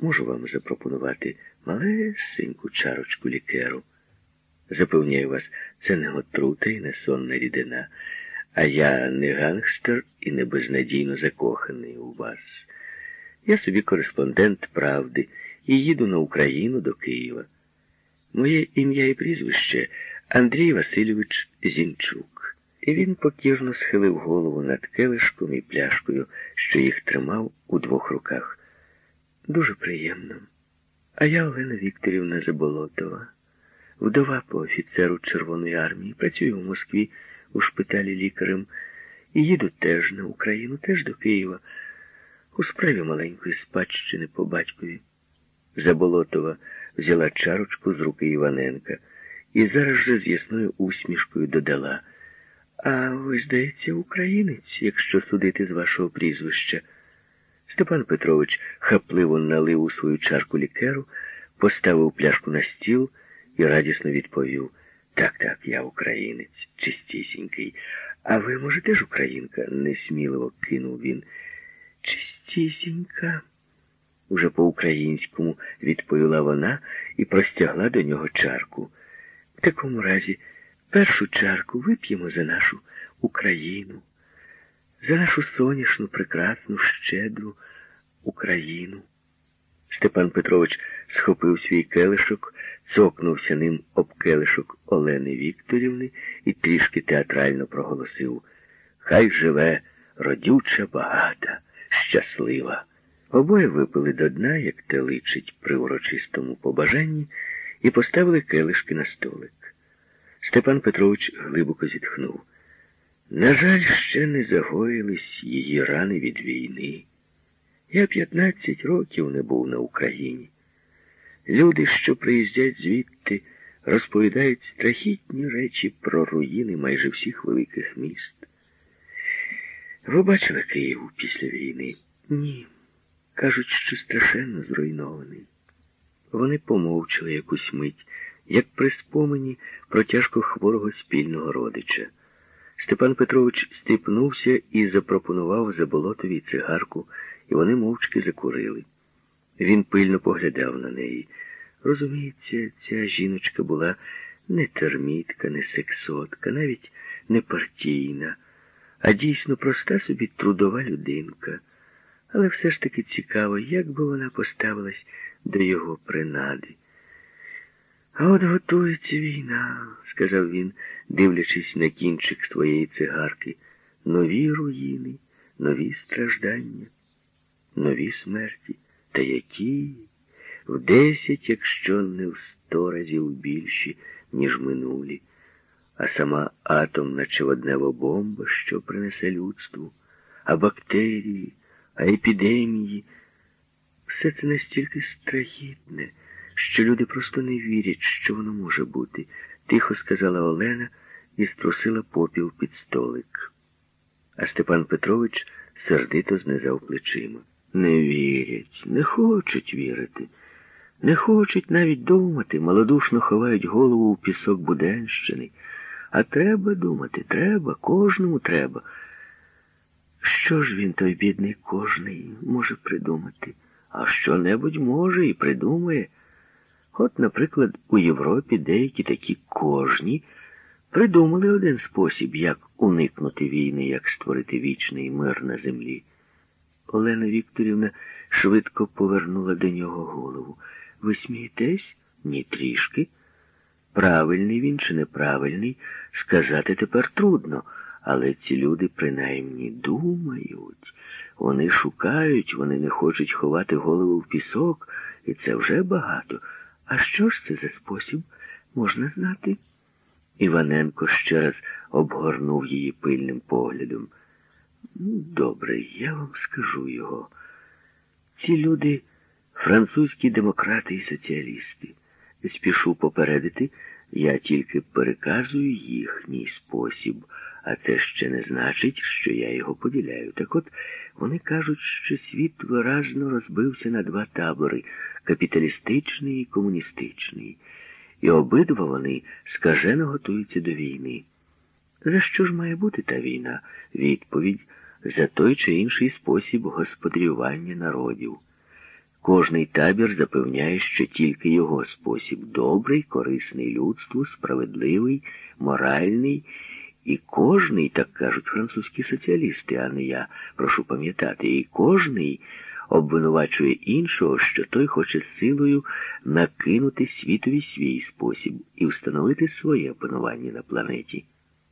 можу вам запропонувати малесеньку чарочку лікеру. Запевняю вас, це не отрута і не сонна рідина, а я не гангстер і не безнадійно закоханий у вас. Я собі кореспондент правди і їду на Україну до Києва. Моє ім'я і прізвище Андрій Васильович Зінчук. І він покірно схилив голову над келишком і пляшкою, що їх тримав у двох руках. Дуже приємно. А я Олена Вікторівна Заболотова, вдова по офіцеру Червоної армії, працюю в Москві у шпиталі лікарем і їду теж на Україну, теж до Києва, у справі маленької спадщини по батькові. Заболотова взяла чарочку з руки Іваненка і зараз же з ясною усмішкою додала. А ви, здається, українець, якщо судити з вашого прізвища. Степан Петрович хапливо налив у свою чарку лікеру, поставив пляшку на стіл і радісно відповів Так, так, я українець, чистісінький. А ви, може, теж українка? несміливо кинув він. Чистісінька. Уже по-українському відповіла вона і простягла до нього чарку. В такому разі, першу чарку вип'ємо за нашу Україну, за нашу сонячну, прекрасну, щедру Україну. Степан Петрович схопив свій келишок, цокнувся ним об келишок Олени Вікторівни і трішки театрально проголосив Хай живе родюча, багата, щаслива. Обоє випили до дна, як те личить при урочистому побажанні, і поставили келишки на столик. Степан Петрович глибоко зітхнув. На жаль, ще не загоїлись її рани від війни. Я 15 років не був на Україні. Люди, що приїздять звідти, розповідають страхітні речі про руїни майже всіх великих міст. Ви бачили Київ після війни? Ні. Кажуть, що страшенно зруйнований. Вони помовчали якусь мить, як при спомені про тяжко хворого спільного родича. Степан Петрович стипнувся і запропонував заболотові цигарку, і вони мовчки закурили. Він пильно поглядав на неї. Розуміється, ця жіночка була не термітка, не сексотка, навіть не партійна, а дійсно проста собі трудова людинка. Але все ж таки цікаво, як би вона поставилась до його принади. От готується війна, сказав він, дивлячись на кінчик своєї цигарки. Нові руїни, нові страждання, нові смерті. Та які в десять, якщо не в сто разів більші, ніж минулі, а сама атомна чи воднева бомба, що принесе людству, а бактерії а епідемії. Все це настільки страхітне, що люди просто не вірять, що воно може бути, тихо сказала Олена і струсила попіл під столик. А Степан Петрович сердито знизав плечима. Не вірять, не хочуть вірити, не хочуть навіть думати, малодушно ховають голову у пісок Буденщини. А треба думати, треба, кожному треба. Що ж він, той бідний кожний, може придумати? А що-небудь може і придумає. От, наприклад, у Європі деякі такі кожні придумали один спосіб, як уникнути війни, як створити вічний мир на землі. Олена Вікторівна швидко повернула до нього голову. Ви смієтесь? Ні трішки. Правильний він чи неправильний, сказати тепер трудно. Але ці люди принаймні думають, вони шукають, вони не хочуть ховати голову в пісок, і це вже багато. А що ж це за спосіб можна знати? Іваненко ще раз обгорнув її пильним поглядом. Ну, добре, я вам скажу його. Ці люди французькі демократи і соціалісти. Спішу попередити, я тільки переказую їхній спосіб. А це ще не значить, що я його поділяю. Так от вони кажуть, що світ виразно розбився на два табори капіталістичний і комуністичний. І обидва вони скажено готуються до війни. За що ж має бути та війна? Відповідь за той чи інший спосіб господарювання народів. Кожний табір запевняє, що тільки його спосіб добрий, корисний людству, справедливий, моральний. І кожний, так кажуть французькі соціалісти, а не я, прошу пам'ятати, і кожний обвинувачує іншого, що той хоче силою накинути світові свій спосіб і встановити своє панування на планеті.